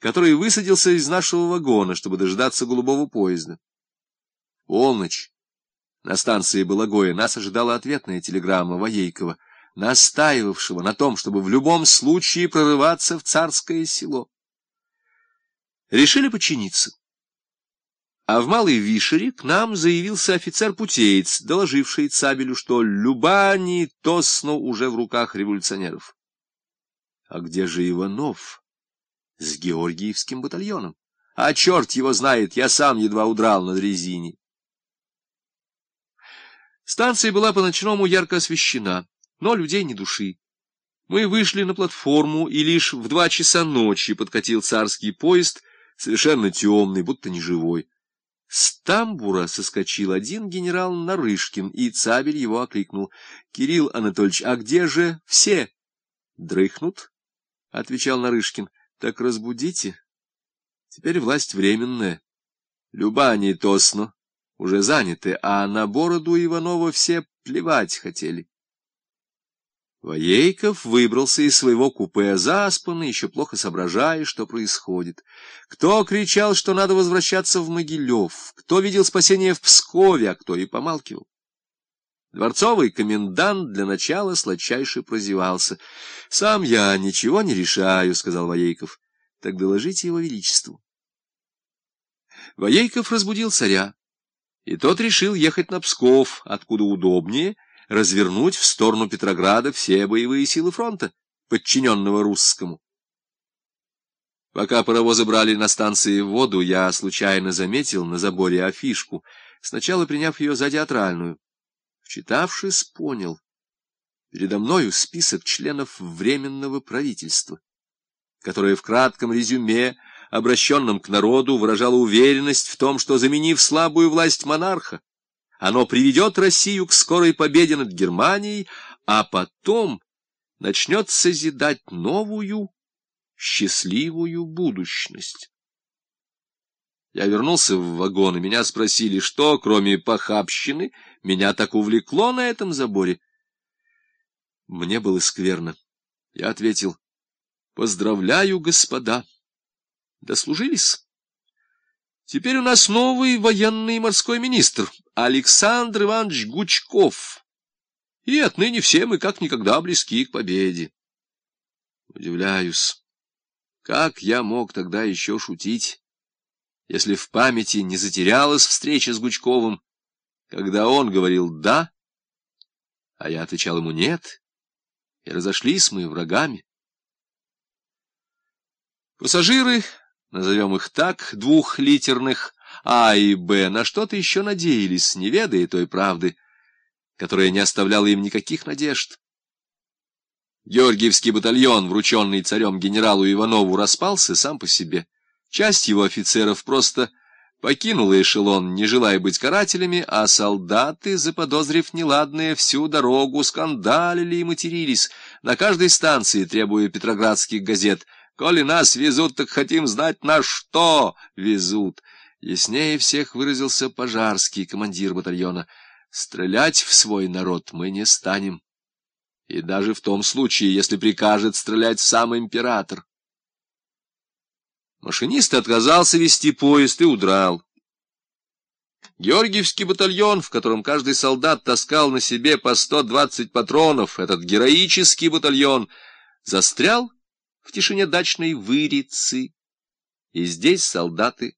который высадился из нашего вагона, чтобы дождаться голубого поезда. Полночь. На станции Балагоя нас ожидала ответная телеграмма Воейкова, настаивавшего на том, чтобы в любом случае прорываться в царское село. Решили подчиниться. А в Малой Вишере к нам заявился офицер-путеец, доложивший Цабелю, что Любани Тосно уже в руках революционеров. А где же Иванов с Георгиевским батальоном? А черт его знает, я сам едва удрал на дрезине. Станция была по-ночному ярко освещена, но людей ни души. Мы вышли на платформу, и лишь в два часа ночи подкатил царский поезд, совершенно темный, будто неживой. С тамбура соскочил один генерал Нарышкин, и Цабель его окликнул. — Кирилл Анатольевич, а где же все? — Дрыхнут, — отвечал Нарышкин. — Так разбудите. Теперь власть временная. Любани тосно, уже заняты, а на бороду Иванова все плевать хотели. Воейков выбрался из своего купе заспанный, еще плохо соображая, что происходит. Кто кричал, что надо возвращаться в Могилев, кто видел спасение в Пскове, а кто и помалкивал. Дворцовый комендант для начала сладчайше прозевался. — Сам я ничего не решаю, — сказал Воейков. — Так доложите его величеству. Воейков разбудил царя, и тот решил ехать на Псков, откуда удобнее — развернуть в сторону Петрограда все боевые силы фронта, подчиненного русскому. Пока паровозы брали на станции воду, я случайно заметил на заборе афишку, сначала приняв ее за театральную. Вчитавшись, понял. Передо мною список членов Временного правительства, которое в кратком резюме, обращенном к народу, выражало уверенность в том, что, заменив слабую власть монарха, оно приведет Россию к скорой победе над Германией, а потом начнет созидать новую, счастливую будущность. Я вернулся в вагон, и меня спросили, что, кроме похабщины, меня так увлекло на этом заборе. Мне было скверно. Я ответил, поздравляю, господа, дослужились. Теперь у нас новый военный и морской министр, Александр Иванович Гучков. И отныне все мы как никогда близки к победе. Удивляюсь, как я мог тогда еще шутить, если в памяти не затерялась встреча с Гучковым, когда он говорил «да», а я отвечал ему «нет», и разошлись мы врагами. Пассажиры назовем их так, двухлитерных А и Б, на что-то еще надеялись, не ведая той правды, которая не оставляла им никаких надежд. Георгиевский батальон, врученный царем генералу Иванову, распался сам по себе. Часть его офицеров просто покинула эшелон, не желая быть карателями, а солдаты, заподозрив неладное, всю дорогу скандалили и матерились, на каждой станции требуя петроградских газет — Коли нас везут, так хотим знать, на что везут. Яснее всех выразился Пожарский, командир батальона. Стрелять в свой народ мы не станем. И даже в том случае, если прикажет стрелять сам император. Машинист отказался вести поезд и удрал. Георгиевский батальон, в котором каждый солдат таскал на себе по 120 патронов, этот героический батальон, застрял в тишине дачной вырицы, и здесь солдаты